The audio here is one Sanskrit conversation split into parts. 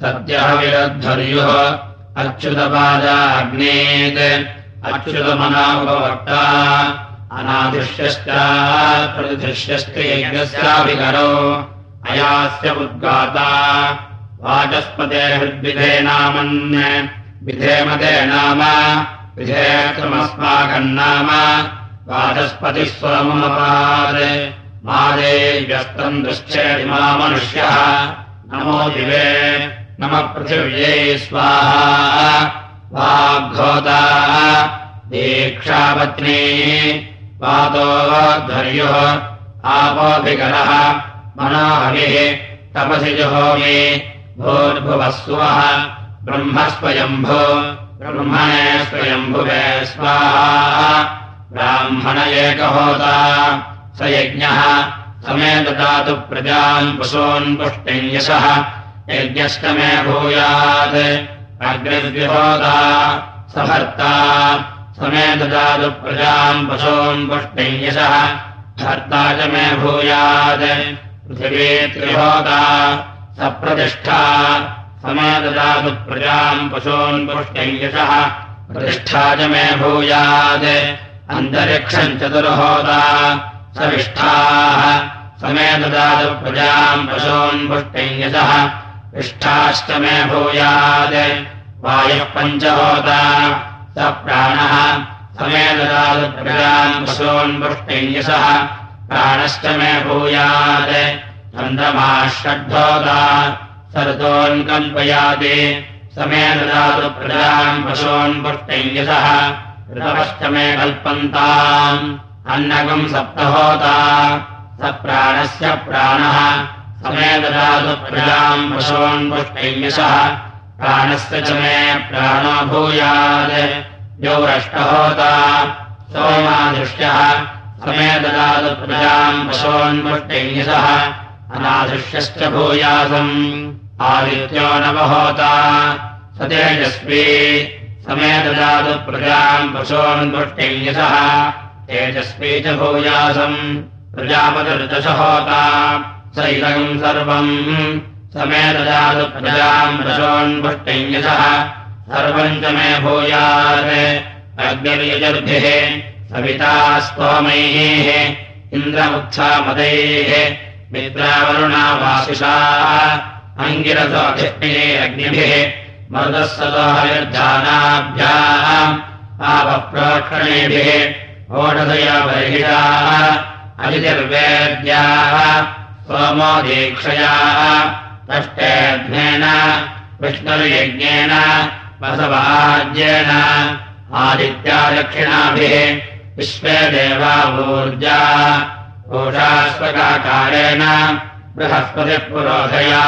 सत्यः विरद्धर्युः अच्युतपादाग्नेत् अच्युतमनापवक्ता अनादिश्यश्च प्रतिदृश्यश्च यज्ञस्याभिकरो अयास्य उद्गाता वाचस्पते हृद्विधे नामन् विधेमते नाम विधेयत्वमस्माकम् नाम वाचस्पतिः स्वमपात् मादे व्यस्तम् दृश्चेदिमा मनुष्यः नमो दिवे नमः पृथिव्यै स्वाहा। वाग्घोता दीक्षापत्नी पातोध्वर्युः आपोऽभिकरः मनोहरिः तपसि जुहोमि भूर्भुवस्वः ब्रह्मस्वयम्भो ब्रह्मणे स्वयम्भुवे स्वाहा। ब्राह्मण एकहोता स यज्ञः समे ददातु प्रजाम् पशून् पुष्टिञ्यसः यज्ञश्च मे भूयात्। अग्निर्विहोता स भर्ता समे ददातु प्रजाम् पशून् पुष्टिञ्यसः भर्ता च मे भूयात्। पृथिवी त्रिहोता स प्रतिष्ठा समे ददातु प्रजाम् पशून् पुष्टिञ्यसः प्रतिष्ठा च मे भूयात्। अन्तरिक्षम् चतुर्होता सविष्ठाः। समे ददातु प्रजाम् पशून् पुष्टिञ्यसः विष्ठाश्च मे भूयात्। वायुः पञ्चहोता। स प्राणः। समे ददातु प्रजाम् पशून् पुष्टिञ्यसः प्राणश्च मे भूयात्। चन्द्रमाः षड्ढोता सर्तोऽन्कल्पयाति समे ददातु प्रजाम् पशून् पुष्टिञ्यसः ऋतवश्च मे कल्पन्ताम् अन्नकम् सप्तहोता। स प्राणस्य प्राणः। समे ददातु प्रजाम् पशून् पुष्टैन्यसः प्राणस्य च मे प्राणो भूयात्। द्यौरष्टहोता सोमादृश्यः समे ददातु प्रजाम् पशून् पुष्टैन्यसः अनादृश्यश्च भूयासम्। आदित्यो नवहोता स तेजस्वी। समे ददातु प्रजाम् पशून् पुष्टैन्यसः तेजस्वी च भूयासम्। प्रजापतिर्दशहोता। स इदम् सर्वम्। समे ददातु प्रजाम् पशून् पुष्टैन्यसः सर्वम् च मे भूयात्। अग्निर्यजर्भिः। सविता स्तोमैः। इन्द्रमुत्सामदैः मित्रावरुणावासिषा अङ्गिरसोऽधिष्णिः अग्निभिः। मरुदस्सदोहविर्धानाभ्याम् आपप्रोक्षणेभिः ओषधया बर्हिषाः अजितिर्वेद्याः सोमो दीक्षयाः तष्टेऽध्नेन विष्णुर्यज्ञेन वसवाज्येन आदित्यादक्षिणाभिः विश्वे देवावूर्जा ओषास्वकाकारेण बृहस्पतिः पुरोधया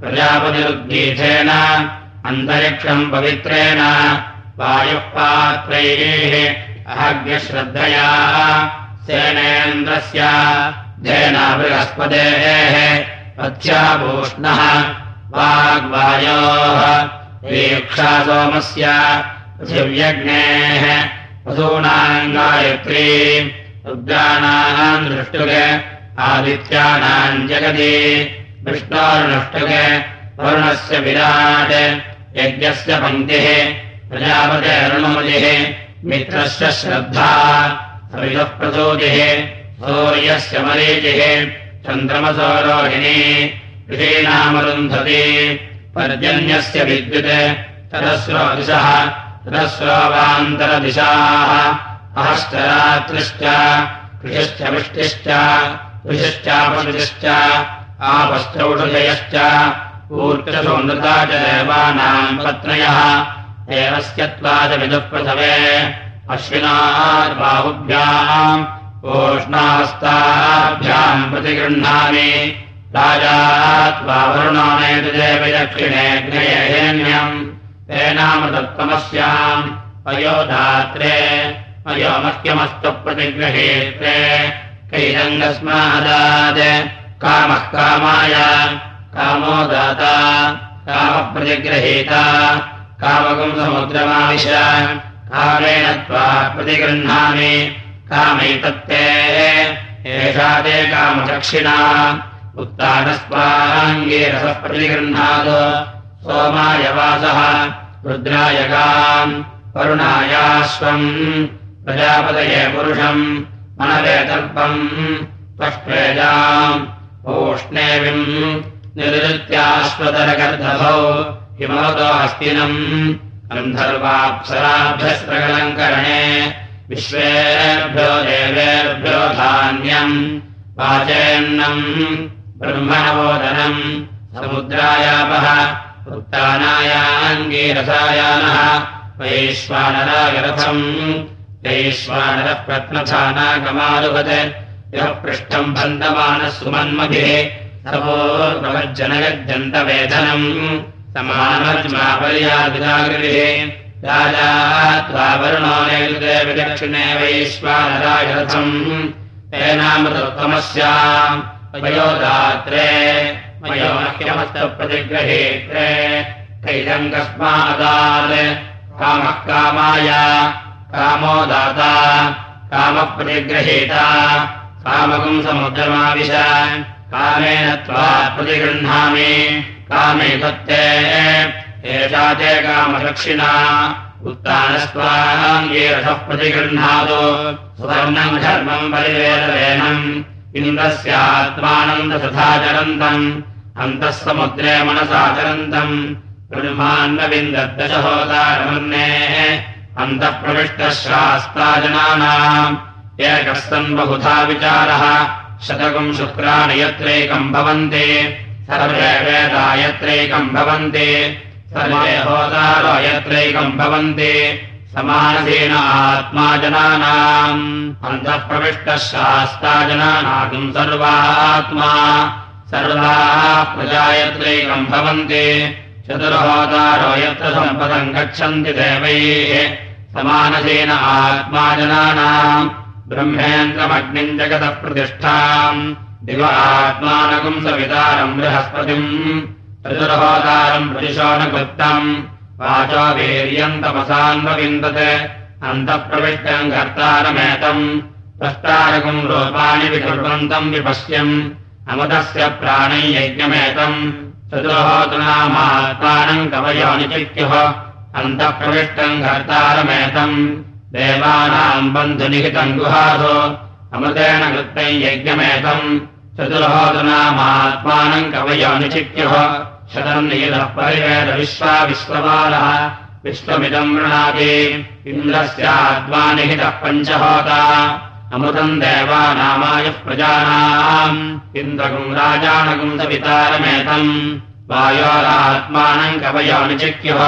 प्रजापतिरुद्गीथेन अन्तरिक्षम् पवित्रेण वायुः पात्रैः अहज्ञश्रद्धया सेनेन्द्रस्य धेना बृहस्पतेः पथ्याभूष्णः वाग्वायोः दीक्षा सोमस्य पृथिव्यग्नेः वसूनाम् गायत्री रुद्राणाम् दृष्टुगे आदित्यानाम् जगति विष्णोर्नष्टुगे वरुणस्य विराट् यज्ञस्य पङ्क्तिः प्रजापतेरुणमुदिः मित्रस्य श्रद्धा। सविदः प्रचोदिः सूर्यस्य मरीचिः चन्द्रमसौरोहिणी ऋषीणामरुन्धति पर्जन्यस्य विद्युत् तरस्रोदिशः तरस्रोवान्तरदिशाः अहश्चरात्रिश्च कृषिश्च वृष्टिश्च ऋषिश्चापतिश्च आपश्चौषधयश्च ऊर्जसौन्दता च देवानाम् पत्नयः देवस्य विदुःप्रथवे अश्विनार्बाहुभ्याम् ओष्णाहस्ताभ्याम् प्रतिगृह्णामि। राजा त्वा वरुणानेतुदेव दक्षिणेऽग्नयेन्यम् तेनामृतत्वमस्याम् अयोधात्रे। अयोमह्यमस्तु प्रतिगृहेत्रे। कैरङ्गस्मादात् कामः कामाय। कामो दाता। कामप्रतिगृहीता कामकम् समुद्रमाविश कामेण त्वा प्रतिगृह्णामि कामैतत्ते एषा ते कामदक्षिणा उत्तानस्वाङ्गीरसः प्रतिगृह्णात् सोमायवासः रुद्रायगाम् करुणायाश्वम् प्रजापतये पुरुषम् मनवेतर्पम् त्वष्पेजाम् ओष्णेविम् निरुत्याश्वतरगर्दभौ हिमवतो हस्तिनम् गन्धर्वाप्सराभ्यस्त्रकलङ्करणे विश्वेभ्यो देवेभ्यो धान्यम्। वाचेन्नम् ब्रह्मणवोदनम्। समुद्रायापः उत्तानायाङ्गीरसायानः वैश्वानरागरथम्। वैश्वानरः प्रत्नथानागमारुपत् यः पृष्ठम् बन्दमानः सुमन्मभिः। सवोर्भवज्जनगज्जन्तवेधनम् समानमर्यादिजागृभिः राजा त्वा वरुणो नैरुते विदक्षिणे वयोदात्रे मयोमह्यमस्तप्रतिग्रहेत्रे कैदम् कस्मादात् कामः कामाय कामो दाता कामप्रतिग्रहेता कामकम् समुद्रमाविश कामेन त्वा प्रतिगृह्णामि कामे सत्ते एषा ते कामदक्षिणा। उत्तानस्त्वाङ्गीरसः प्रतिगृह्णातु। सुवर्णम् धर्मम् परिवेदवेनम्। इन्द्रस्यात्मानन्दसथाचरन्तम् अन्तः समुद्रे मनसाचरन्तम् ब्रह्मान्नविन्दद्दशहोदारमन्नेः अन्तः प्रविष्टः शास्ता जनानाम्। एकः सन् बहुधा विचारः। शतकम् शुक्राणि यत्रैकम् भवन्ति सर्वे वेदा यत्रैकम् भवन्ति। सर्वे होदारो यत्रैकम् भवन्ति। समानसेन आत्मा जनानाम्। अन्तः प्रविष्टः शास्ता जनानागम् सर्वात्मा। सर्वाः प्रजा यत्रैकम् भवन्ति। चतुर्होदारो यत्र सम्पदम् गच्छन्ति देवैः। समानसेन आत्मा जनानाम्। ब्रह्मेन्द्रमग्निम् जगतः प्रतिष्ठाम् दिव आत्मानकम् सवितारम् बृहस्पतिम् चतुर्होदारम् प्रतिशोनकृत्तम् वाचो वीर्यम् तमसान्वविन्दत् अन्तःप्रविष्टम् कर्तारमेतम् प्रष्टारकम् रूपाणि विकुर्वन्तम् विपश्यम् अमृतस्य प्राणै यज्ञमेतम् चतुर्होतनामात्मानम् कवयो निचित्युः अन्तःप्रविष्टम् कर्तारमेतम् देवानाम् बन्धुनिहितम् गुहासु अमृतेन कृत्तम् यज्ञमेतम् चतुर्होतनामात्मानम् निचित्युः शतम् निहितः परिवेद विश्वा विश्वपालः विश्वमिदम् वृणाति इन्द्रस्यात्मा निहितः पञ्चहोता। अमृतम् देवानामायः प्रजानाम्। वायोरात्मानम् कवयो निचिक्युः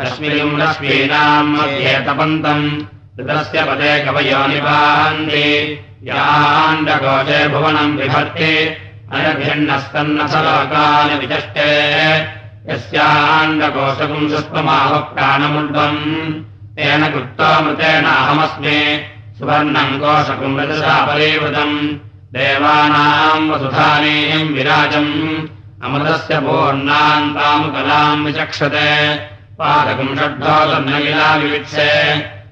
अस्मिन् रश्मीनाम् मध्ये तपन्तम् ऋतस्य पदे कवयो निपान्ति याण्डकोशे भुवनम् विभर्ति अनभिन्नस्तन्नसलोकानि विचष्टे यस्याण्डकोशकम् सुष्ममाहुः प्राणमुण्डम् तेन कृत्वामृतेनाहमस्मि सुवर्णम् कोशकम् रजसा परीवृतम्। देवानाम् वसुधानीम् विराजम्। अमृतस्य पूर्णान्तामुकलाम् विचक्षते। पादकम् षड्ढोदर्नगिला विवित्से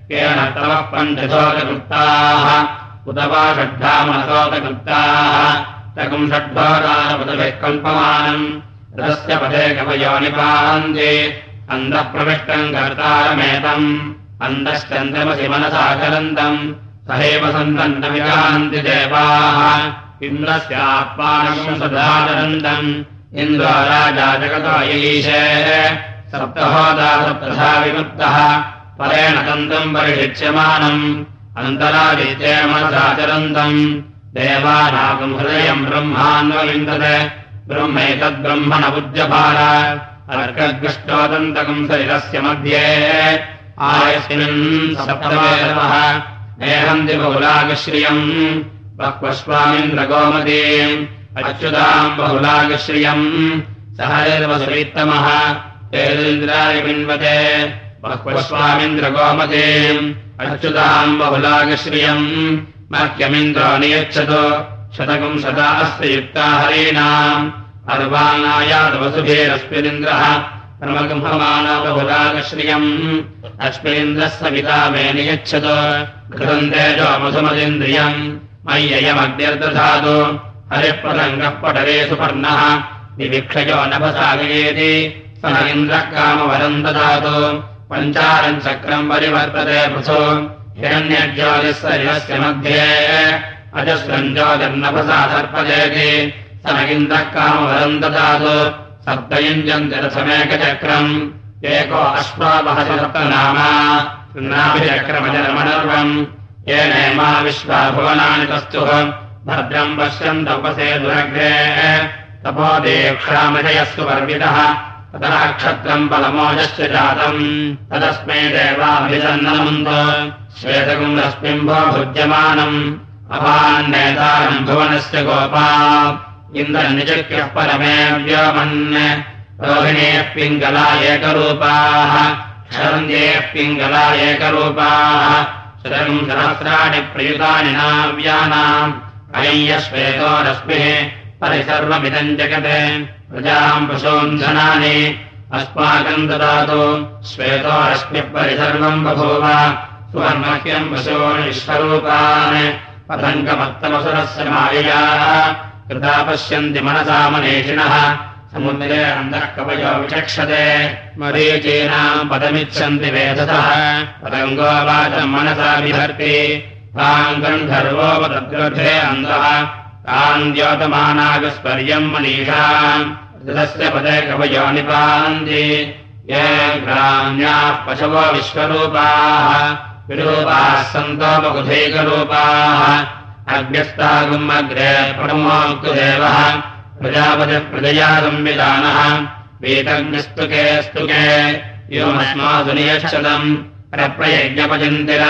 केन तवः पञ्चशोतकृत्ताः उत वा षड्ढामनसोतकृत्ताः तकम् षड्ढोदारपदभिः कल्पमानम्। रथस्य पदे कवयो निपान्ति अन्तः प्रविष्टम् कर्तारमेतम्। अन्तश्चन्द्रमसि मनसाचरन्तम् सहैव सन्तन्तमिकान्ति देवाः। इन्द्रस्यात्मानम् सदाचरन्तम् इन्द्रो राजा जगतो यईशे सप्तहोदा सप्तधा विमुक्तः परेण तन्तम् परिषिच्यमानम् अन्तरादित्ये मनसाचरन्तम्। देवानागम् हृदयम् ब्रह्मान्वविन्दते ब्रह्मैतद्ब्रह्मण पूज्यभार अर्कद्गष्टोदन्तकम् शरीरस्य मध्ये। बहुलागश्रियम् बह्वस्वामिन्द्रगोमतीम् अच्युताम् बहुलागश्रियम्। सहैर्वसुवित्तमः तेन्द्राय पिन्वते। बह्वस्वामिन्द्रगोमतीम् अच्युताम् बहुलागश्रियम्। मह्यमिन्द्रो नियच्छतु। शतकम् शता अस्ति युक्ता हरीणाम्। अर्वाणायादवसुभेरस्मिनिन्द्रः प्रमगृहमाना बहुलागश्रियम्। अस्मिन्द्रः सविता मे नियच्छतु। तेजो मधुमदिन्द्रियम्। मय्ययमग्निर्दधातु हरिप्रसङ्गः पटरे सुपर्णः। विवीक्षयो नभसागयेति स इन्द्रः कामवरम् ददातु पञ्चारम् चक्रम् परिवर्तते पृथो। हिरण्यज्योतिः मध्ये। अजस्रम् ज्योतिर्नभसा सर्पजेति स न इन्द्रः कामवरम् ददातु। सप्तयुञ्जन्तिरसमेकचक्रम्। एको अश्वापहसप्तनामाभिचक्रमजरमनर्वम् येनेमा विश्वाभुवनानि तस्तुः। भद्रम् पश्यन्त उपसे दुरग्रे तपोदेक्षामजयस्तु पर्वितः ततः क्षत्रम् बलमोजश्च जातम्। तदस्मै देवाभिसन्नमन्त श्वेतकम् अभान्नेतारम् भुवनस्य गोपा। इन्द्रनिचक्यः परमे व्योमन्। रोहिणेः पिङ्गला एकरूपाः। शरन्त्येः पिङ्गला एकरूपाः। शरम् सहस्राणि प्रयुतानि नाव्यानाम्। अय्यश्वेतो रश्मिः परिसर्वमिदम् जगते प्रजाम् पशून्धनानि अस्माकम् ददातु। श्वेतो रश्मिः परिसर्वम् बभूव सुवर्मह्यम् पशून् विश्वरूपान् पतङ्गमत्तमसुरस्य माययाः कृता पश्यन्ति मनसा मनीषिणः। समुद्रे अन्तः कवयो विचक्षते। मरीचीनाम् पदमिच्छन्ति वेदतः पतङ्गो वाचम् मनसा बिभर्ति ताम् गन्धर्वोपतद्गर्भे अन्तः ताम् द्योतमानागस्पर्यम् मनीषाम् ऋतस्य पदे कवयो निपान्ति ये ग्राम्याः पशवो विश्वरूपाः। विरूपाः सन्तोपकुधैकरूपाः अग्र्यस्तागुम् अग्रे प्रणमोक्तुदेवः प्रजापतिः प्रजया संविधानः वेतज्ञस्तुके स्तुके योमस्मासु नियच्छतम् प्रप्रयज्ञपचिन्तिर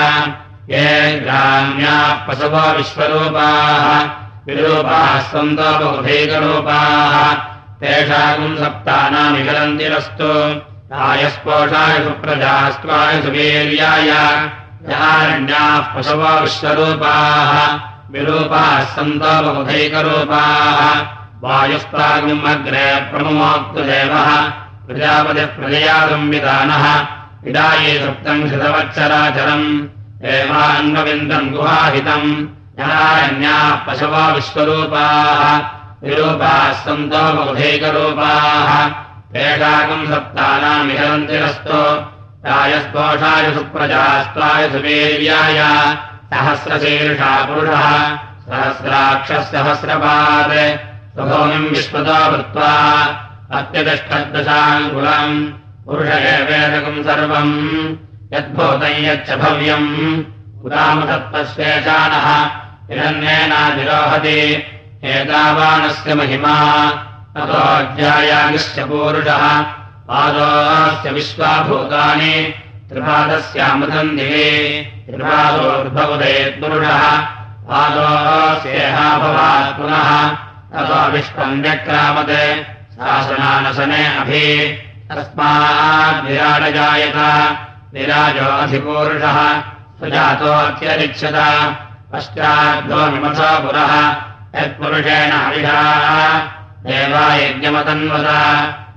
ये ग्राम्याः पशवो विश्वरूपाः। विरूपाः सन्तोपकुधैकरूपाः तेषाम् सप्तानामिकलन्तिरस्तु आयस्पोषाय सुप्रजास्त्वाय सुवीर्याय। यारण्याः पशवो विश्वरूपाः। विरूपाः सन्तोपकुधैकरूपाः वायुस्तागम् अग्रे प्रजापतिः प्रजया संविधानः इडाये सुप्तम् हृतवत्सराचरम् एवान्वविन्दम् गुहाहितम्। यारण्याः पशवो विश्वरूपाः विरूपाः सन्तोपकुधैकरूपाः तेषाकम् सप्तानामिहरन्तिरस्तो। रायस्पोषाय सुप्रजास्त्वाय सुवीर्याय सहस्रशीर्षा पुरुषः। सहस्राक्षः सहस्रपात् स्वभूमिम् विश्वतो भूत्वा। अत्यतिष्ठद्दशाङ्कुलम्। पुरुष एवेदकम् सर्वम्। यद्भूतम् यच्च भव्यम्। उदामतत्त्वशेषाणः हिरण्येनाधिरोहति एतावानस्य महिमा। अतोऽध्यायागश्च पूरुषः। पादोऽस्य विश्वाभूतानि। त्रिपादस्यामृतम् दिवे। त्रिपादोर्भवदेत्पुरुषः पादोऽस्येहाभवात् पुनः। ततो विश्वम् व्यक्रामत्। शासनानसने अभि। तस्माद्विराडजायत विराजोऽधिपूरुषः सुजातोऽत्यरिच्छत पश्चाद्भो विमथो पुरः यत्पुरुषेण हविषाः देवायज्ञमतन्वत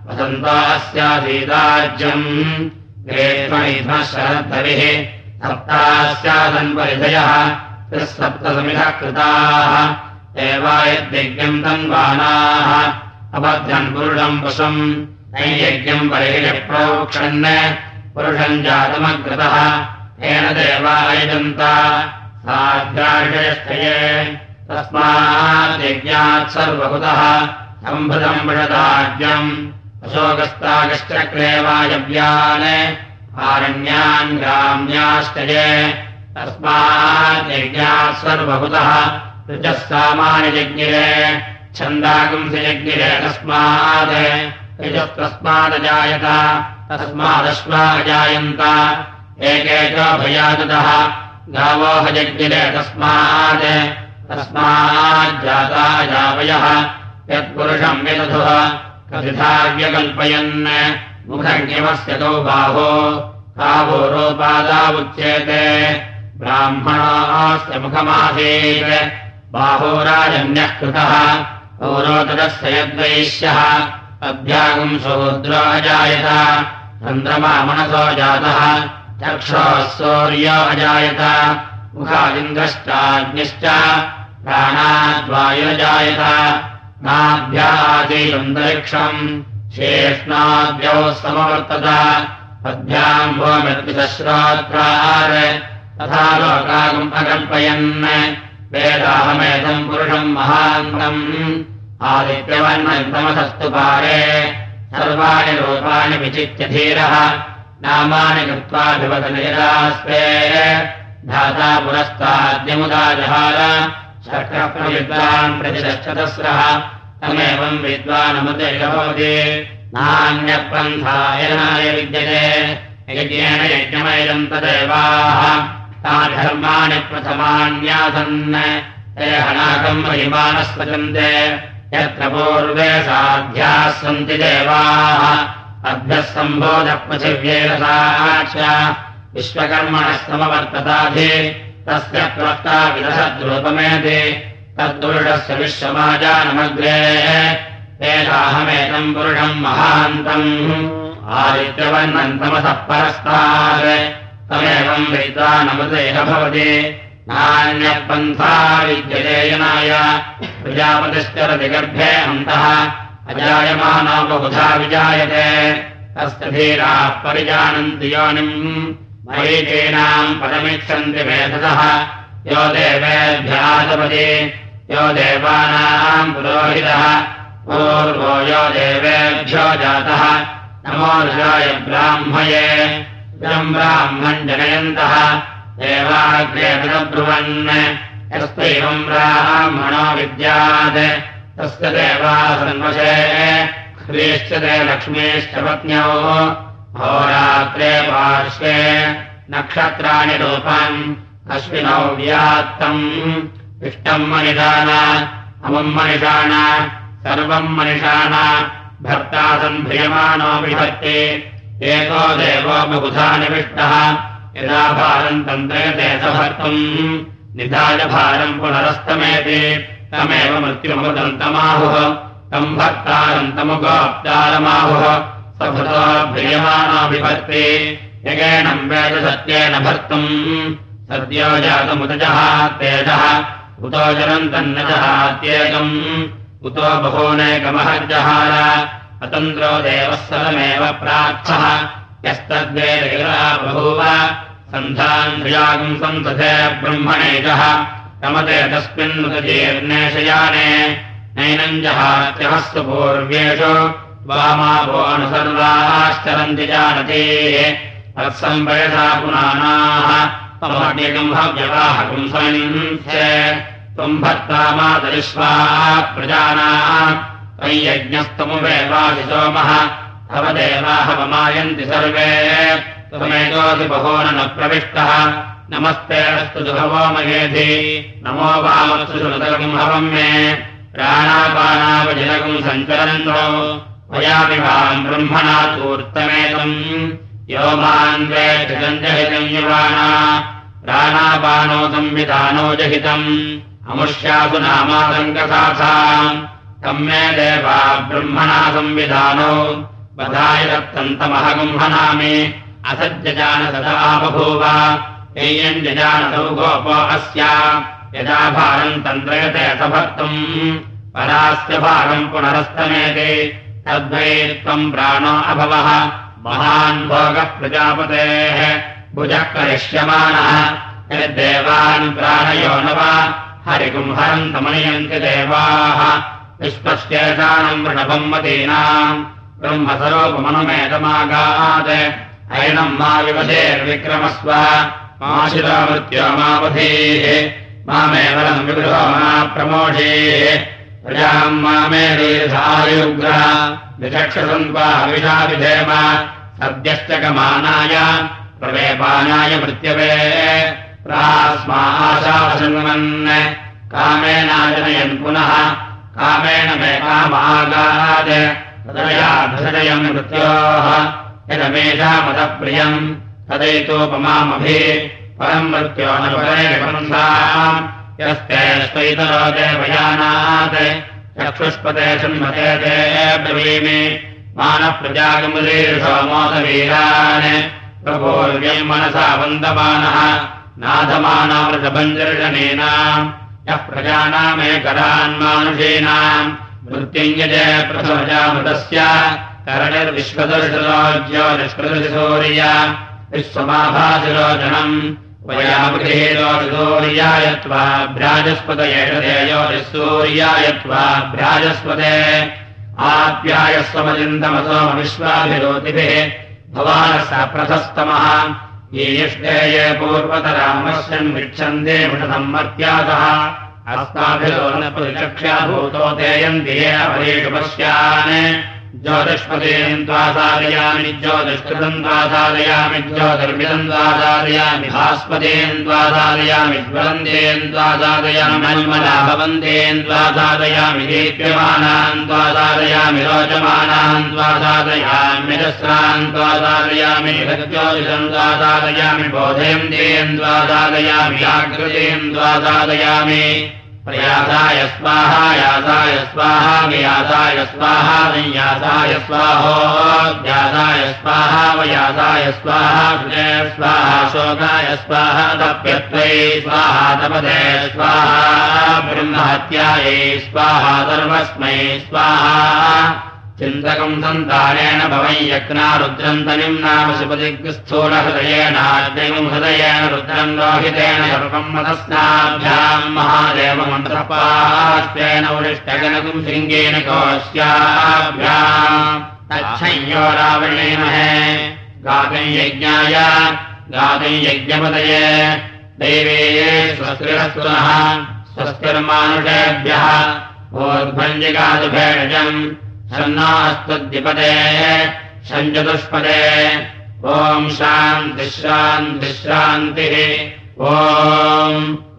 वसन्ता अस्याधीताज्यम् ग्रेष्मैध्मः शरद्धरिः सप्तास्यासन्परिधयः त्रिःसप्तसमिधः कृताः। देवायद्यज्ञम् तन्वानाः। अपध्यन् पुरुषम् वशम्। नैयज्ञम् बलिहिरप्रोक्षन् पुरुषम् जातमग्रतः। येन देवायजन्ता साध्याषयष्ठये तस्माद्यज्ञात् सर्वहुतः सम्भृतम् विषदाज्ञम् अशोकस्तागश्चक्रे आरण्यान् ग्राम्याश्चये तस्माद्यज्ञात् सर्वहुतः ऋजः सामान्यजज्ञिरे छन्दागुंसयज्ञिरे तस्मात् ऋजस्तस्मादजायत तस्मादश्वाजायन्त एकेको भयादतः गावो तस्मात् तस्माज्जाता जावयः यत्पुरुषम् विदधुः कथिताव्यकल्पयन् मुखज्ञमस्य तौ बाहो कावोरोपादा उच्येते ब्राह्मणास्य मुखमासीत् बाहोराजन्यः कृतः पौरोतरस्य यद्वैश्यः अभ्यागम् सहोद्रो अजायत चन्द्रमा मनसो जातः चक्षोः सौर्यो अजायत मुखादिन्द्रश्चाग्निश्च प्राणाद्वायुजायत नाभ्यासीदन्तरिक्षम् शेष्णाद्यौ समवर्तत पद्भ्याम् भोमिर्विसश्रात्रार तथा लोकागम् अकल्पयन् वेदाहमेतम् पुरुषम् महान्तम् आदित्यवर्णन्तमसस्तु पारे सर्वाणि रूपाणि विचित्य धीरः नामानि कृत्वाभिवदनिरास्ते धाता पुरस्ताद्यमुदा जहार शक्रप्रविद्वान् प्रतिशतस्रः तमेवम् विद्वानमुदे भवति नान्यपन्थायनाय विद्यते यज्ञेन यज्ञमैदम् तदेवाः। ताधर्माणि प्रथमान्यासन् ते हनाकम् महिमानस्पचन्ते यत्र पूर्वे साध्याः सन्ति देवाः। अभ्यः सम्बोधपृथिव्येरसाक्ष विश्वकर्मणः समवर्तताधि तस्य त्वक्ता विदधद्रूपमेति तद्दुरुषस्य विश्वमाजानमग्रे वेदाहमेतम् पुरुषम् महान्तम् आदित्यवर्णन्तमसः परस्तात् तमेवम् वैतानमृतेह भवति नान्यपन्था विद्यतेयनाय प्रजापतिश्चरति गर्भे अन्तः अजायमानो बहुधा विजायते तस्य धीराः परिजानन्ति योनिम् मरीचीनाम् पदमिच्छन्ति वेदतः यो देवेभ्याजपति यो देवानाम् पुरोहितः। पूर्वो यो देवेभ्यो जातः। नमो ऋषाय ब्राह्मये। इदम् ब्राह्मम् जनयन्तः। देवाग्रे ब्रुवन् यस्त्यैवम् ब्राह्मणो विद्यात्। तस्य देवाः सन्वशे। ह्रीश्च ते लक्ष्मीश्च पत्न्यौ होरात्रे पार्श्वे नक्षत्राणि रूपम् अश्विनौ व्यात्तम् इष्टम् मनिषाण अमुम् मनिषाण सर्वम् मनिषाण भर्ता सन्ध्रियमाणो विभक्ति। एको देवो बहुधा निविष्टः यदा भारम् तन्त्रयते स भर्तुम् निधाय भारम् पुनरस्तमेति तमेव मृत्युमुदन्तमाहुः। तम् भक्तारन्तमुगोप्तारमाहुः स भृतो भ्रियमाणो विभक्ति यगेणम् वेद सत्येन भर्तुम्। सद्यो जातमुदजः तेजः। उतो जनन्तन्न जहात्येकम् उतो बहूनेकमहज्जहार अतन्द्रो देवः सदमेव प्रार्थः यस्तद्वेदगिरा बभूव। सन्धान्ध्रियागम् सन्तथे ब्रह्मणेजः। रमते तस्मिन्नुतजीर्णेशयाने नैनम् जहात्यहस्तु पूर्व्येषु भव्यवाहकम् स्वयञ्च त्वम् भर्ता मातरिष्वाः प्रजानाः। त्वयि यज्ञस्तमुवेवादिसोमः। तव देवाः वमायन्ति सर्वे। त्वमेकोऽसि बहो न प्रविष्टः। नमस्ते अस्तु दुहवो मयेधि। नमो वामस्तु सुनतगम् हवम् मे। प्राणापानावजनकम् सञ्चरन्तो वयामिवाम् ब्रह्मणा तूर्तमेतम् यो मान् वेक्षितम् जहितम् युवाना। प्राणापानो संविधानो जहितम्। अमुष्यासु नामासङ्कसाथाम् तम् मे देवा ब्रह्मणा संविधानो। वधाय सदा बभूव एयम् जजानतौ गोपो अस्या। यदा भारम् तन्त्रयते सभक्तुम्। परास्य भारम् पुनरस्तमेति तद्वै त्वम् प्राणो अभवः। महान् भोगः प्रजापतेः। भुजः करिष्यमाणः। यद्देवान् प्राणयो न वा हरिकुम्हरम् तमनयन्ति देवाः। विश्वस्येतानम् वृणभम् मतीनाम् ब्रह्मसरोपमनुमेतमागात् अयनम् मा विवशेर्विक्रमस्व माशिरामृत्यो मावधीः। मामेवलम् विगृहो मा प्रमोषीः प्रजाम् मामे दीर्घायुग्रः विचक्षसन्त्वा हविषाभिधेम सद्यश्च कमानाय प्रवेपानाय मृत्यवे। प्रास्माशासन्वन् कामेनाजनयन् पुनः। कामेन मे कामागात्। तदयाधृजयम् मृत्योः। यदमेषामदप्रियम् तदैतोपमामभि। परम् मृत्यो न यस्ते स्वैतरो देवयानात् चक्षुष्पते ब्रवीमि प्रभोर्यम् मनसा वन्दमानः नाथमानामृतभञ्जर्षणेन यः प्रजानामेकरान्मानुषीणाम् मृत्युञ्जय प्रथमजामृतस्य करणिर्विश्वदर्शरोज्यो निष्कृतशौर्य विश्वमाभाशिरोचनम् वयामृहेयोर्यायत्वाभ्राजस्पदयेषदेयो निःसूर्यायत्वाभ्राजस्पदे आप्यायस्वमजिन्दमसोमविश्वाभिरोतिभिः भवानः स प्रथस्तमः। ये इष्टे ये पूर्वतरामश्यन् वीक्षन्ते मृषसम्मर्त्यातः अस्माभिरो न प्रतिचक्ष्या भूतो पश्यान् ज्योतिष्पदेन् द्वासादयामि ज्योतिष्कृतम् द्वासादयामि ज्योतिर्मिदम् द्वासादयामि भास्पदेन् द्वासादयामि ज्वलन्तेन् द्वासादयामि मन्मना भवन्तेन् द्वासादयामि दीप्यमानान् द्वासादयामि रोचमानान् द्वासादयामि रस्रान् द्वासादयामि ज्योतिषम् द्वासादयामि बोधयन्तेन् द्वासादयामि जागृतेन् द्वासादयामि प्रयासाय स्वाहा यासाय स्वाहा व्यासाय स्वाहा संयासाय स्वाहोऽध्यासाय स्वाहा वयासाय स्वाहा विजय स्वाहा शोकाय स्वाहा तप्यत्वै स्वाहा तपदे स्वाहा ब्रह्महत्यायै स्वाहा सर्वस्मै स्वाहा चिन्तकम् सन्तानेन भवै यज्ञा रुद्रन्तनिम् नाम शिवदिग्स्थूलहृदयेनाग्निम् हृदयेन रुद्रम् लोहितेन सर्वम् मदस्नाभ्याम् महादेवमन्त्रपाश्वेन उरिष्टगनकम् शृङ्गेन कोश्याभ्याम्। तच्छय्यो रावणेन हे गातम् यज्ञाय गातम् यज्ञपदये दैवे स्वस्तिरस्तुनः स्वस्तिर्मानुषेभ्यः ओर्भञ्जिकादुभेषजम् षण्णास्तद्विपदे षञ्चतुष्पदे ॐ शान्तिश्रान्तिश्रान्तिः ॐ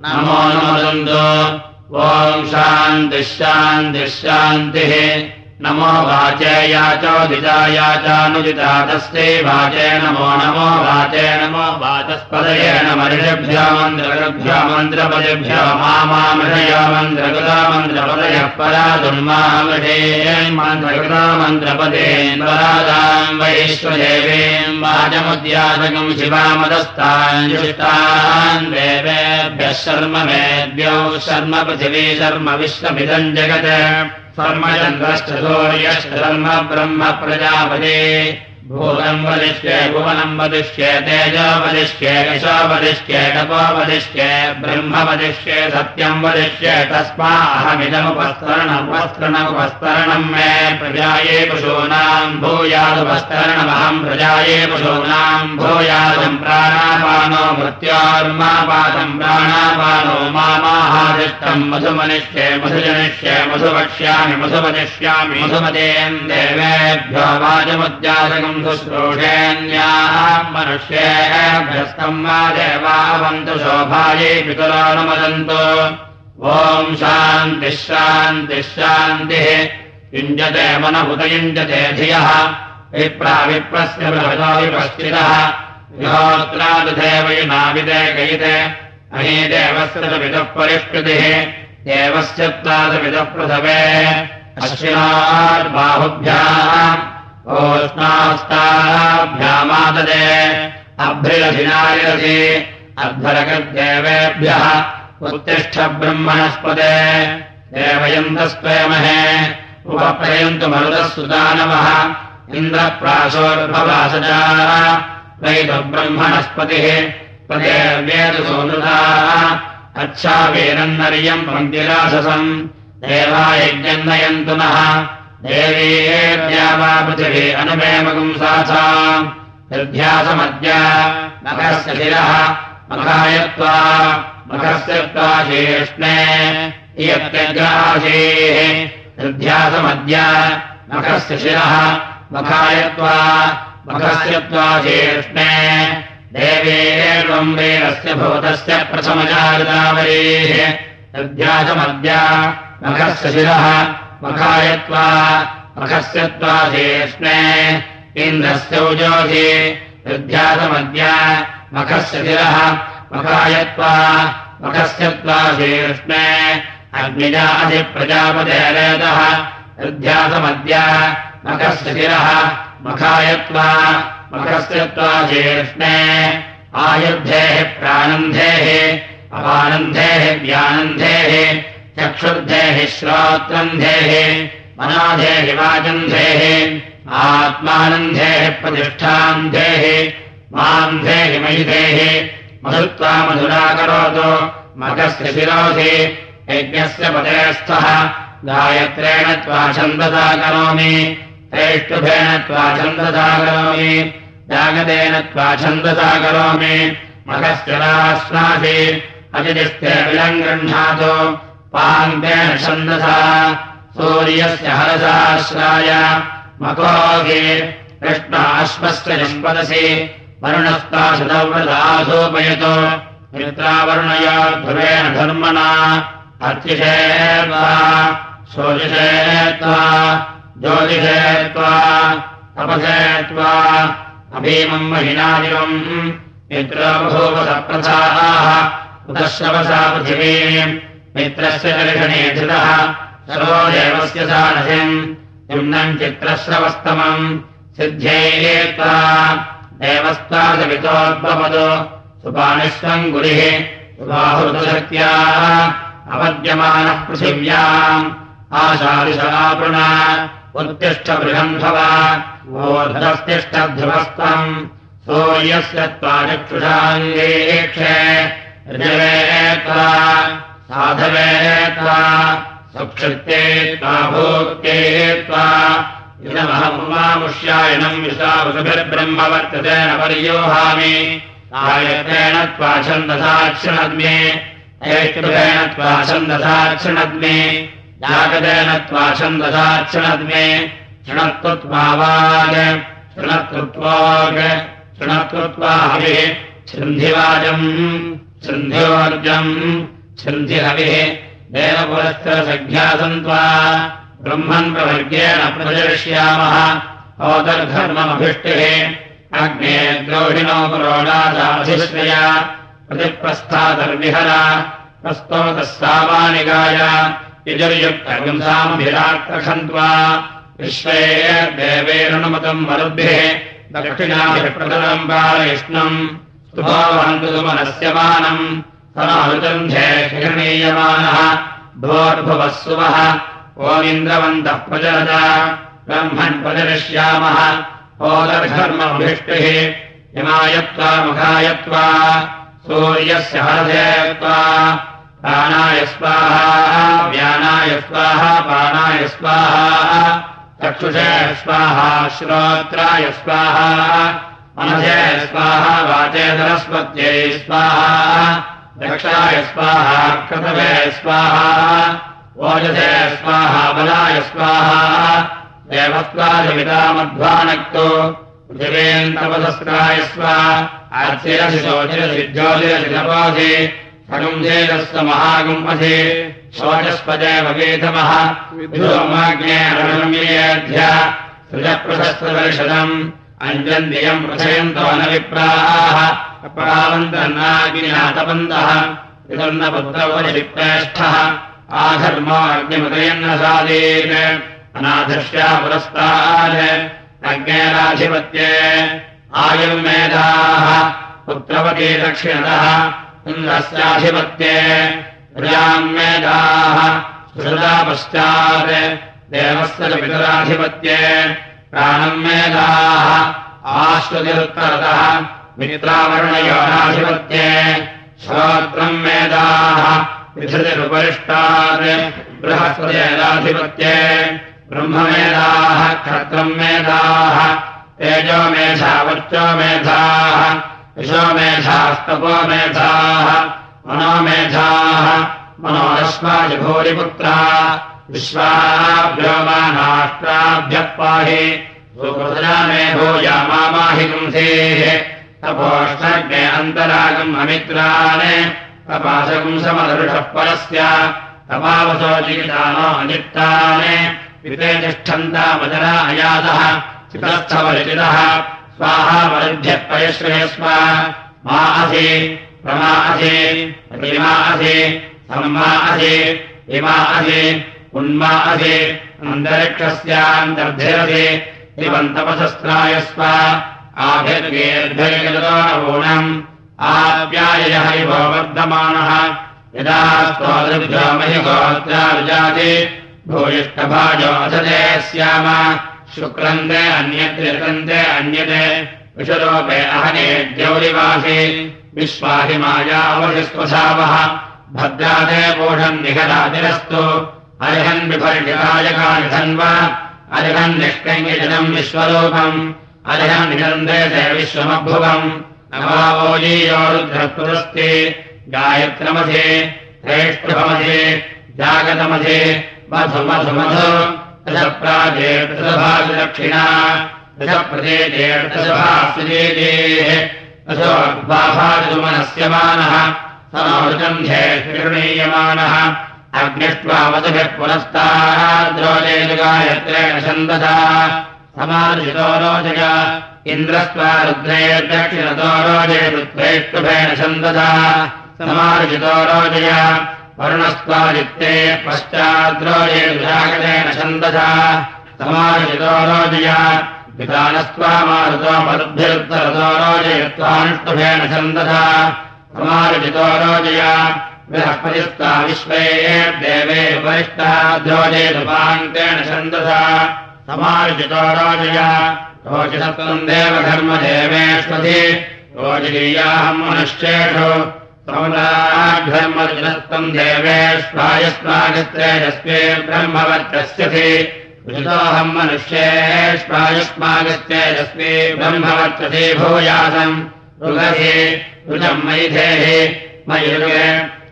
नमो नमदन्तु ॐ शान्तिश्रान्तिश्रान्तिः नमो वाचे याचोदिताया चानुदिता तस्यै वाचे नमो नमो वाचे नमो वाचस्पदये नमऋषभ्यो मन्त्रगभ्यो मन्त्रपदेभ्यो मन्त्रकृता मन्त्रपदयः परा मन्त्रकृता मन्त्रपदेन् परादाम् वैश्वदेवीम् वाचमुद्यासकम् शिवामदस्तान् देवेभ्यः शर्म मेभ्यो शर्म पृथिवी शर्म विश्वमिदम् जगत् सर्मचन्द्रश्च सूर्यश्च धर्म ब्रह्म प्रजापते भूतम् वदिष्ये भुवनम् वदिष्ये तेजो वदिष्ये यशो वदिष्ये तपो वदिष्ये ब्रह्म वदिष्ये सत्यम् वदिष्ये तस्माहमिदमुपस्तरणमुपस्तरणमुपस्तरणम् मे प्रजाये पशूनाम् भूयादुपस्तरणमहम् प्रजाये पशूनाम् भूयादम् प्राणापानो मृत्योर्मापादम् प्राणापानो मामाहादिष्टम् मधुमनिष्ये मधुजनिष्ये मधुवक्ष्यामि मधुवदिष्यामि मधुमदेम् देवेभ्यो वाचमुद्यासकम् शुश्रूषेऽन्याः मनुष्येभ्यस्तम् वा देवावन्तु शोभायै पितरो न मदन्तु ॐ शान्तिः शान्तिः शान्तिः। युञ्जते मनहुत युञ्जते धियः। विप्राविप्रस्य बृहतो विपश्चितः। विहोत्रादिदेव युनाविदे गयिते। अही देवस्य च विदः परिष्कृतिः। देवस्य त्वादविदः पृथवे अश्विनार्बाहुभ्याम् ओष्णास्ताभ्यामाददे अभ्रिरधिनायसि अध्वरकृद्देवेभ्यः उत्तिष्ठ ब्रह्मणस्पदे देवयन्तस्त्वयमहे उपप्रयन्तु मरुतः सुदानवः इन्द्रप्राशोर्भवासजा वैतु ब्रह्मणस्पतिः प्रदेव्येतु सोनृताः अच्छावेनन्नर्यम् पङ्क्तिराससम् देवायज्ञन्नयन्तु नः देवीर्या वा पृथिवी अनुमेमगुम् साथा निर्ध्यासमद्य मखस्य शिरः मखायत्वा मखस्य त्वा शेष्णे निर्ध्यासमद्य मखस्य शिरः मखायत्वा मखस्य त्वा शेष्णे। देवेर्वम् वीरस्य निर्ध्यासमद्य मखस्य शिरः मखायत्वा मखस्य त्वाधीष्णे इन्द्रस्यौजोधि वृद्ध्यासमद्य मखस्य शिरः मखायत्वा मखस्य त्वाधीष्णे अग्निजाधिप्रजापतेरेतः वृद्ध्यासमद्य मखस्य शिरः मखायत्वा मखस्य त्वाधीष्णे आयुर्धेः अपानन्धेः व्यानन्धेः चक्षुर्धेः श्रोत्रन्धेः मनाधेः वाचन्धेः आत्मानन्धेः प्रतिष्ठान्धेः मान्धेः महिधेः मधुत्वा मधुरा करोतु मखस्य शिरोधि यज्ञस्य पदेस्थः गायत्रेण त्वा छन्दसा करोमि त्रैष्टुभेन त्वा छन्दसा करोमि जागतेन त्वा छन्दसा करोमि राश्नासि अजिदिस्ते विलम् गृह्णातु पान्तेन छन्दसा सूर्यस्य हरसाश्राय मकोगे कृष्णाश्वस्य निष्पदसि वरुणस्ता शतव्रतासोपयतु मित्रावर्णया ध्रुवेण धर्मणा अर्चिषे त्वा शोचिषे त्वा ज्योतिषे त्वा तपसे त्वा अभीमम् महिनादिवम् मित्रोभूवसप्रथाः उदश्रवसा पृथिवीम् मित्रस्य दर्शने धृतः। सर्वो देवस्य सानसिम् निम्नम् चित्रश्रवस्तमम्। सिद्ध्ये त्वा देवस्तादवितोद्भवतु। सुपानिष्वम् गुरिः। सुबाहुतशक्त्या अपद्यमानः ओधस्तिष्ठध्रुवस्तम् सूर्यस्य त्वाचक्षुषाङ्गेक्षे ऋजवे त्वा साधवे त्वा सुक्षित्ये त्वा भोक्त्ये त्वा। इदमहमुष्यायनम् विशावसुभिर्ब्रह्मवर्ततेन पर्योहामि। तायत्रेण त्वा छन्दसाक्षिणग्ने ऐकृतेन त्वा छन्दसाक्षिणग्ने जागतेन त्वा छन्दसाक्षिणग्ने क्षणत्वत्वावाग् शृणत्वत्वाग क्षणत्वत्वाहविः सन्धिवाजम् सन्ध्योर्जम् छन्धिहविः देवपुरस्त्रसङ्ख्यासन्त्वा ब्रह्मन् प्रवर्गेण प्रदर्श्यामः ओदर्धर्ममभिष्टिः अग्ने द्रोहिणो पुरोडादाधिश्रया प्रतिप्रस्थादर्विहर प्रस्तोतः सामानिगाय यजुर्युक्तगंसामभिराक्रखन्त्वा विश्वे देवेरुणमतम् मरुद्भिः दक्षिणाभिः प्रतरम् पालयिष्णम् स्तुभावन्तु सुमनस्य मानम् समानुचन्धे हिरणीयमानः भोर्भुवः सुवः ओमिन्द्रवन्तः प्रचलत ब्रह्मन् प्रचरिष्यामः ओदर्धर्मभिष्टिः हिमायत्वा मुखायत्वा सूर्यस्य हरधेत्वा प्राणाय स्वाहा व्यानाय स्वाहा पाणाय स्वाहा चक्षुषे स्वाहा श्रोत्राय स्वाहा मनसे स्वाहा वाचे सरस्वत्यै स्वाहा दक्षाय स्वाहा कृतवे स्वाहा ओजसे स्वाहा बलाय स्वाहा देवत्वाजमितामध्वानक्तो पृथिवेन्तपदस्त्राय स्वा आर्चिरसि शोचिरसि ज्योतिरसि तपोसि सगुंसेदस्व महागुम्पसि शोचस्पदे भवेतमः विधुमाज्ञेऽध्य सृजप्रशस्त्रदर्शनम् अञ्जन्दियम् प्रथयन्तो न विप्राः अपरावन्तन्नाग्निनातपन्तः विदन्नपुत्रवरिप्रेष्ठः आधर्मो अग्निमुदयन्न साधीन्। अनाधर्ष्या पुरस्तात् अज्ञेराधिपत्ये आयुर्मेधाः पुत्रवती दक्षिणतः। इन्द्रस्याधिपत्ये। प्रजाम् मेधाः सुहृदा पश्चात् देवस्य च पितराधिपत्ये प्राणम् मेधाः। आश्वतिरुत्तरतः मित्रावर्णयोनाधिपत्ये श्रोत्रम् मेधाः। विधृतिरुपरिष्टात्। बृहस्पतिराधिपत्ये ब्रह्ममेधाः। क्षत्रम् मेधाः। तेजो मेधा, वर्चो मेधाः। विशो मेधास्तपो मेधाः। मनोमेधाः मनोरश्वाजिभूरिपुत्रा विश्वाभ्योमानाष्ट्राभ्यः पाहि। मे भूयामाहि पुंसेः। तपोष्णे अन्तरागम् अमित्रान्। तपाशपुंसमदर्षः परस्य। तपावसो जीतानो अनित्तान् विते तिष्ठन्तामजरा अयातः। चितस्थवलिचितः स्वाहा वरुभ्यः पयश्रयस्व मा असि प्रमा असि प्रतिमा असि सम्मा असि इमा असि उन्मा असि अन्तरिक्षस्यान्तर्धिरसि दिवन्तपशस्त्रायस्व आभिर्गेर्भिर्गतोणम् आव्यायः इव वर्धमानः यदा भूयिष्ठभाजोऽधते स्याम शुक्रन्दे अन्यत्रितन्ते अन्यते विषरूपे अहने द्यौरिवासि विश्वाहि मायावशिस्वसावः भद्रादे पोषन् निखरातिरस्तु अर्हन् विभर्षितायकानि धन्वा। अर्हन् निष्कङ्गिजनम् विश्वरूपम्। अर्हन् निषन्दे विश्वमभुवम् नवावोजीयो रुद्रपुरस्ति गायत्रमधे श्रेष्ठमधे जागतमधे मधु मधु मधु दशप्राजेर्दशभागदक्षिणा दशप्रदेजेर्दशभासुजेः दशोर्भाभागुमनस्य मानः समावृतन्धे निर्णीयमानः अग्निष्ट्वा मधुभिः पुनस्ताद्रोजेगायत्रेण छन्दसा। समार्जितो रोजय। इन्द्रस्त्वा रुद्रेर्दक्षिणतो रोजे रुद्रेष्टुभेन छन्दसा। समार्जितो रोजय। वरुणस्त्वादित्ये पश्चाद्रोजे विरागतेन छन्दसा। समार्जितो रोजय। विधानस्त्वा मारुतो मरुद्भिरुत्तरतो रोजयत्वानुष्टुभेन छन्दसा। समार्जितो रोजय बृहस्पतिस्ता विश्वे देवे वरिष्ठा द्रोजेदुपान्तेन छन्दसा समार्जितो रोजया। रोचिसत्त्वम् देवघर्मदेवेष्वधि रोजिनीयाहम् मनुष्येषु। समलाघर्मर्जिनत्वम् देवेष्वायस्मागत्रे यस्मे ब्रह्मवर्चस्यसि। ऋतोऽहम् मनुष्येष्वायुष्मागत्य ब्रह्मवर्चसे भूयासम् ऋगधे ऋजम् मयि धेः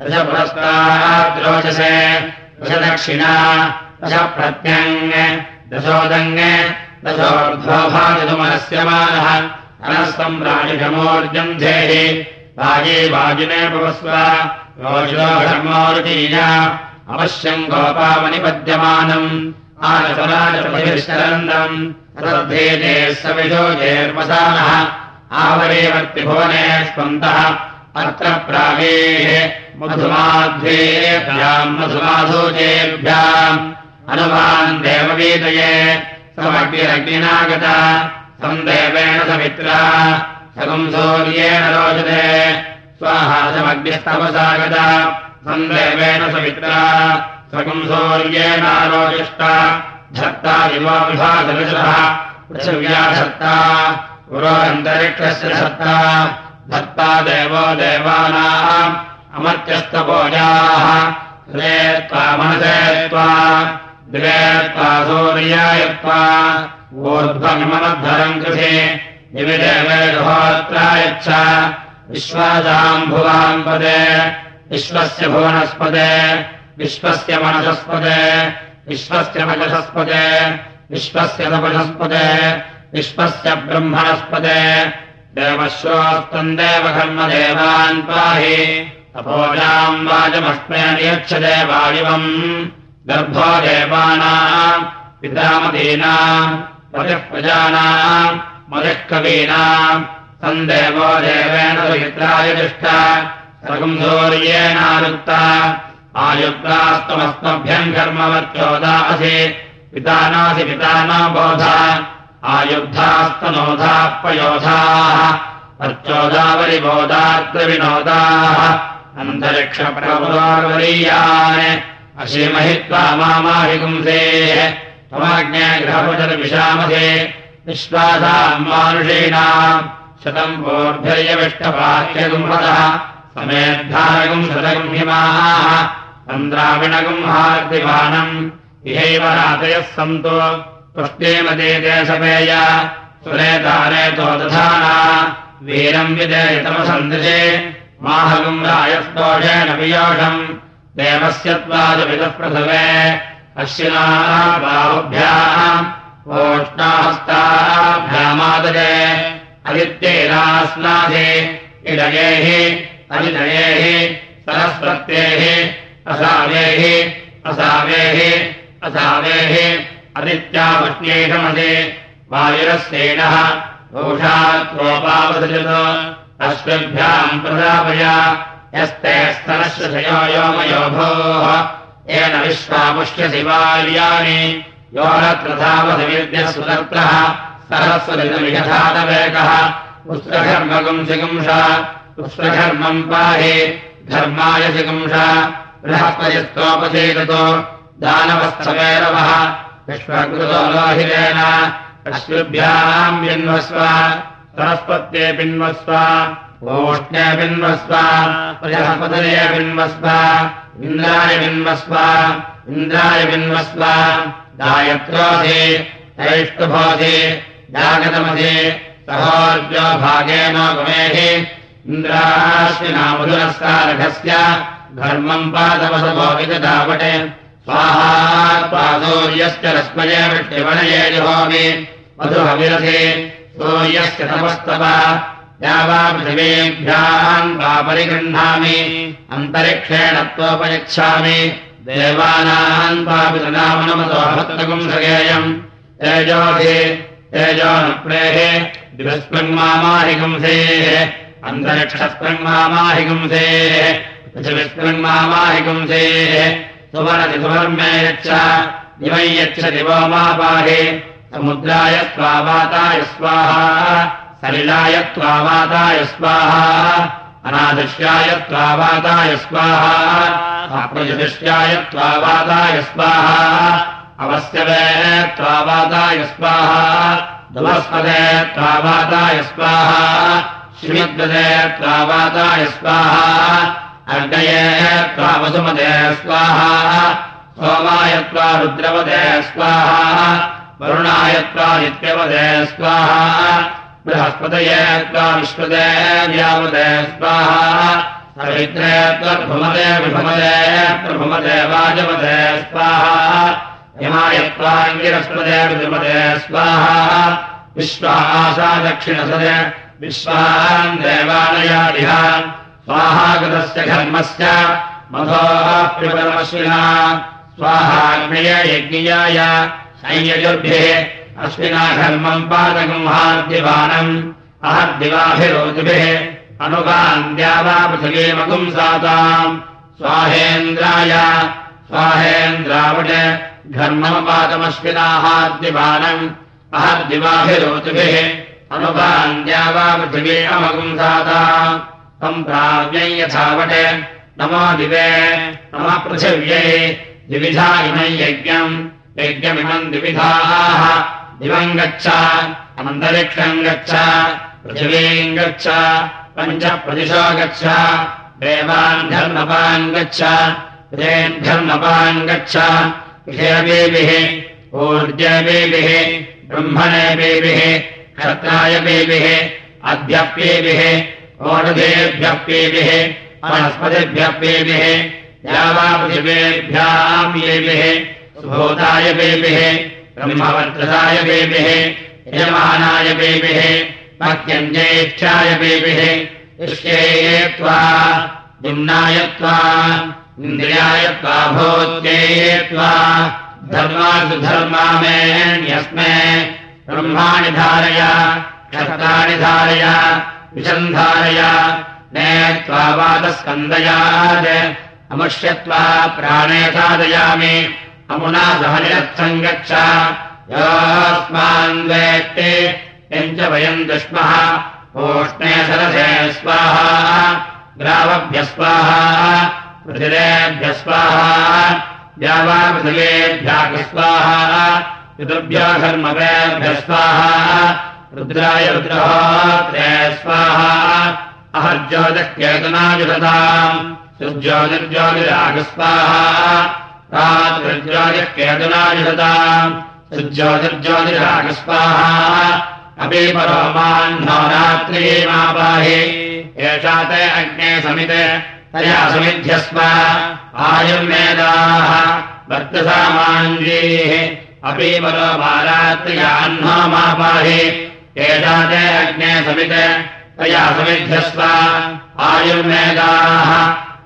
पुरस्ताद्रोचसे रजदक्षिणा रज प्रत्यङ् दशोदङ् दशोर्ध्वभाजतुमनस्य मानः अनस्तम्राजिषमोर्जम् धेः राजे वाजिने भवस्व। रोषोधर्मोरुतीया अवश्यम् गोपावनिपद्यमानम्। आनसराजपतिश्चरन्दम् रद्धेजे सविशोजेर्वसानः आवरेवर्तिभुवनेष्वन्तः अत्र प्रागेः मधुमाध्वेभ्याम् मधुमाधूजेभ्याम्। अनुमान् देववीतये समग्निरग्निनागता सन्देवेण समित्रा सकम् सौर्येण रोचते। स्वाहा समग्निस्तपसागता सन्देवेन समित्रा सकम् सौर्येणारोचिष्टा धत्ता दिवाविभासविषः पृथिव्या धत्ता, पुरोरन्तरिक्षस्य धत्ता। धत्ता देवो देवानाम् अमर्त्यस्तपोजाः। हृदे त्वा मनसे त्वा दिवे त्वा सूर्याय त्वा ऊर्ध्वमिममद्धरम् कृते दिवि देवेहोत्रायच्छ विश्वासाम् भुवाम् पदे विश्वस्य भुवनस्पदे विश्वस्य मनसस्पदे विश्वस्य मजसस्पदे विश्वस्य तपसस्पदे विश्वस्य ब्रह्मणस्पदे देवश्रोस्तम् देवकर्मदेवान् पाहि तपोजाम् वाचमस्मे नियच्छते वायुवम् गर्भो देवानाम् पितामदीनाम् पतिः प्रजानाम् मदिः कवीनाम् सन्देवो देवेन सुहित्राय तिष्ठा सर्वम् सूर्येणायुक्ता आयुक्तास्तमस्मभ्यम् कर्मवच्चोदासि पितानासि पिताना बोधा आयुद्धास्तनोधाः पयोधाः अर्चोदावरिबोधाग्रविनोदाः अन्तरिक्षप्रवरीयान् अशीमहित्वा मामाहिगुंसेः त्वमाज्ञागृहपचरविशामसे विश्वासाम् मानुषीणाम् शतम् वोर्धर्यविष्टवाक्यगुंहतः समेद्धारगम् शतगुंहिमाः तन्द्राविणगुम् हार्दिवानम् इहैव रातयः सन्तो त्वष्टेमते देशपेय सुरेतारेतो दधाना वीरम् विदेतमसन्दृशे माहगुम् रायस्तोषेण वियोषम्। देवस्य त्वादविदः पृथवे अश्विना बाहुभ्याम् ओष्णाहस्ताभ्यामादरे अदित्यैरास्नाधे इडयेः अदिदयेः सरस्वत्येः असावेः असावेः असावेः अदित्यावष्ण्यैषमधे वायुरस्येणः घोषात्रोपावसजत अश्वभ्याम् प्रदापय। यस्ते स्तनश्वशयो योमयो भोः। येन विश्वामुष्यसि वार्याणि यो रत्रधावसविद्यः सुतत्रः। सरस्वतिमिषधातवेकः पुत्रधर्मगुंसिगुंसा पुष्पघर्मम् पाहि। घर्माय जिगुंषा बृहस्पतित्वोपसेदतो दानवस्थमेरवः विश्वकृतो लोहितेन अश्रुभ्याम् बिन्वस्व सरस्वत्ये बिन्वस्व ओष्णे बिन्वस्व इन्द्राय बिन्वस्व इन्द्राय बिन्वस्व गायत्रोधि तैष्टुभोधि जागतमधि सहोर्जो भागेन गुमेः इन्द्राश्विनामधुरस्कारघस्य घर्मम् पादवसभो विदधावटे स्वाहा त्वादूर्यस्य रश्मये वृष्टिवणये जुहोमि। मधुहविरथे सूर्यस्य तपस्तव या वा पृथिवीभ्याम् वा परिगृह्णामि। अन्तरिक्षेण त्वोपयच्छामि। देवानाम् नामनमतो भक्तपुंसगेयम् तेजोधि तेजोनुप्रेः दिवस्पृङ्मामाहिगुंसेः। अन्तरिक्षस्पृङ्मामाहिगुंसेः पृथिविस्पृङ्मामाहिगुंसेः सुवरति सुवर्मे यच्छ दिवै यच्छ दिवो मा पाहि। समुद्राय त्वावाताय स्वाहा। सलिलाय त्वावाताय स्वाहा। अनादृश्याय त्वावाताय स्वाहा। अप्रजदृश्याय त्वावाताय स्वाहा। अवस्यवे त्वावाताय स्वाहा। दुवस्पदे त्वावाताय स्वाहा। श्रीमद्वदे त्वावाताय स्वाहा अर्गये त्वावसुमदे स्वाहा सोमाय त्वा रुद्रवदे स्वाहा वरुणाय त्वा नित्यवदे स्वाहा बृहस्पतये त्वा विश्वदे व्यावदे स्वाहा सवित्रे त्वभुमदे विभमदे प्रभुमदे वाजवदे स्वाहा यमाय त्वाङ्गिरस्पदे विद्मदे स्वाहा विश्वासा दक्षिणसदे विश्वान् देवालयादिह स्वाहागतस्य घर्मस्य मधोः पिबलमश्विना। स्वाहाग्नय यज्ञियाय संयजुर्भिः अश्विना घर्मम् पादगुंहाद्यवानम् अहद्दिवाभिरोचिभिः अनुगान्द्या वा पृथिवीमगुंसाताम् स्वाहेन्द्राय स्वाहेन्द्रावट घर्ममपादमश्विनाहाद्यवानम् अहद्दिवाभिरोचिभिः अनुगान्द्या वा पृथिवी तम् प्राव्यै यथावट नमो दिवे नमः पृथिव्यै द्विविधा इमम् यज्ञम् यज्ञमिमम् द्विविधाः। दिवम् गच्छ अनन्तरिक्षम् गच्छ पृथिवीम् गच्छ पञ्च प्रदिशो गच्छ देवान् धर्मपान् गच्छ हृदेन् धर्मपान् गच्छ ब्रह्मणेबेभिः क्षत्रायबेभिः अध्यप्येभिः ओषधेभ्यः पीभिः वनस्पतिभ्यः पीभिः यावापृथिवेभ्याम् येभिः सुभूताय पेभिः ब्रह्मवर्त्रसाय पेभिः यजमानाय पेभिः इष्येये त्वा त्वा इन्द्रियाय त्वा त्वा ब्रह्माणि धारय क्षत्राणि धारय विषन्धारय ने त्वा वादस्कन्दयात् अमुष्यत्वा प्राणे साधयामि। अमुना वेत्ते। यम् च वयम् दुष्मः। ओष्णे सरसे स्वाहा। ग्रावभ्य स्वाहा। पृथिरेभ्य स्वाहा। द्यावापृथिवेभ्यः स्वाहा। पितृभ्यो धर्मवेभ्य स्वाहा रुद्राय रुद्रहोत्रे स्वाहा अहज्योतिकेतनाजुषताम् सुज्योतिर्ज्योतिरागस्वाहा रात्रिज्योतिर्केतनाजुषताम् सुज्योतिर्ज्योतिरागस्वाहा। अपि परोमाह्नो एषा ते अग्ने समिते, तया समिध्यस्व, आयुर्वेदाः, वर्तसामाञ्जीः, अपि परोमा रात्र्याह्नो मापाहि एषा ते अग्ने समिते, तया समिध्यस्व, आयुर्वेदाः,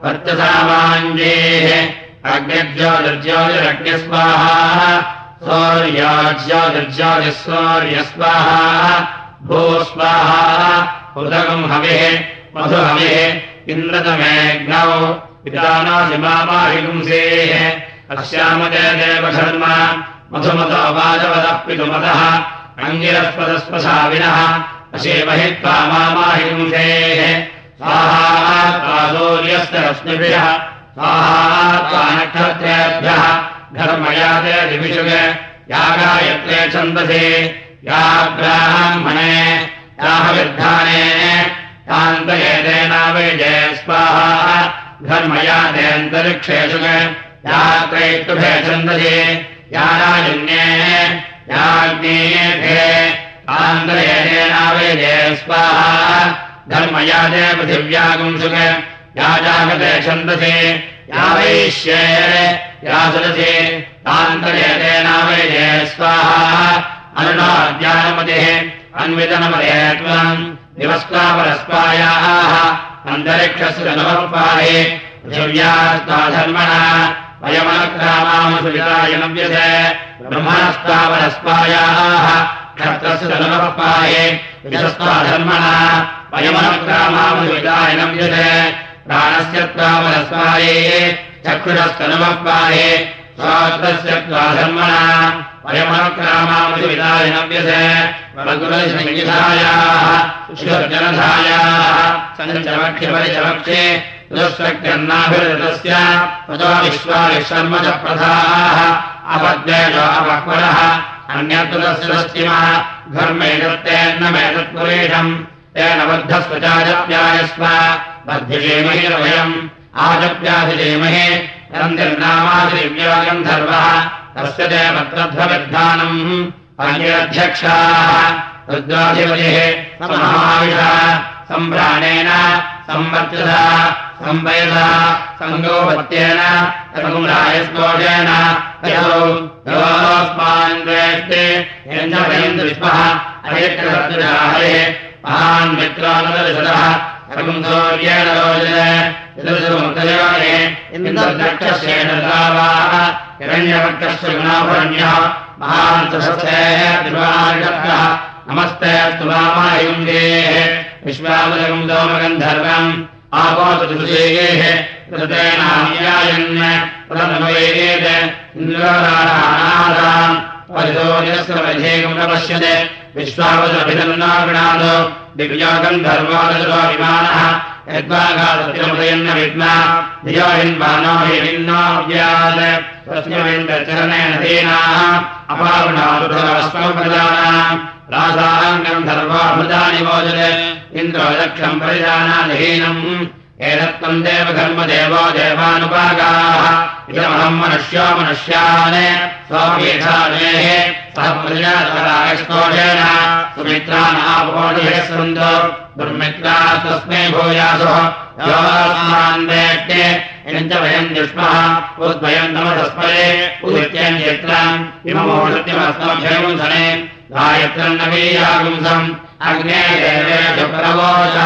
वर्तसामाञ्जेः, अग्निर्ज्योतिर्ज्योतिरग्निस्वाहा सौर्याज्योतिर्ज्योतिःसौर्यस्वाहा भूस्वाहा उदगम् हविः, मधुहविः इन्द्रतमेऽग्नौ पितानादिमामाहिगुंसेः, अस्यामते देवधर्म मधुमतो वाजवदः पितुमतः अङ्गिरस्पदस्पशाविनः अशेवहि स्वाहात्वासूर्यस्य रश्मिभ्यः स्वाहात्वा नक्षत्रेभ्यः। धर्मयाते दिविषुग यागायत्रे छन्दसे। या ब्राह्मणे याहविर्धाने तान्तयेतेनावैजय स्वाहा धर्मयातेऽन्तरिक्षेषु त्रैष्टुभे छन्दसे। या राजन्ये याज्ञेभे तान्तयेतेनावैजय स्वाहा। जागते छन्दसे या वैश्ये या सदसे तान्तयेतेनावैजय स्वाहा। अनुनाद्यानमतिः अन्वितनमदे त्वम् दिवस्तापरस्पायाः अन्तरिक्षस्य नवपाहे पृथिव्यास्ता धर्मणा वयमनक्रामामसुविदायनव्यसे ब्रह्मणस्तापरस्पायाः क्षत्रस्य नवपाहे विशस्ता धर्मणा। वयमनक्रामामसुविदायनव्यसे प्राणस्य त्वापरस्पाये चक्षुरस्तनवपाहे स्वातस्य त्वाधर्मणा वयमनक्रामामसुविदायनव्यसे वरगुरसंहितायाः सञ्चवक्ष्यपरिचवक्षे दुष्शक्त्यन्नाभिरतस्य ततो विश्वाविशर्म च प्रधाः अपद्वेष अपक्वरः। अन्यत्तुदस्यस्तिमः धर्मेतत्तेन्नमेतत्पुरेशम् तेन बद्धस्व चाजप्यायस्व बद्धिषेमहि वयम् आजप्याधिजेमहे रन्तिर्नामादिव्यागन्धर्वः तस्य अन्यध्यक्षाः रुद्राधिपतिः। समाविशः सम्भ्राणेन संवर्चसा संवयसा सङ्गोपत्येन रायस्कोषेण योस्मान् द्वेष्टे यञ्जयन् दृष्मः अयक्रसत्रिराहरे महान् मित्रानुदर्शनः सर्वम् सौर्येण रोचने इन्द्रदक्षस्येन दावाः हिरण्यवक्षस्य गुणाभरण्यः महान् सस्यः नमस्ते स्तुमायुङ्गेः विश्वामलकम् सोमगन्धर्वम् आपोतुषेः कृतेनान्यायन् प्रथमवेदेत इन्द्रराणानादाम् परितोर्यस्य वधेकम् न पश्यते विश्वावसभिधन्नागणादो दिव्यागन्धर्वादशो विमानः यद्वाघातमुदयन्न विद्मा। धियो हिन्वानो हिन्नाव्यात् तस्मिन्द्रचरणेन धीनाः। अपावणादुस्मप्रदानाम् रासाङ्गम् धर्वाभृतानि मोचते इन्द्रो दक्षम् परिजानाधीनम् एतत्त्वम् देवधर्मदेवो देवानुपागाः। इदमहम् मनुष्यो दुर्मित्रा तस्मै भूयासुः। यञ्च वयम् दुष्मः। उद्वयम् नमतस्मरे उदित्यम् यत्राम्। इममोषत्यमस्मभ्यमुसने गायत्रम् नवीयागुंसम् अग्ने जनप्रवाच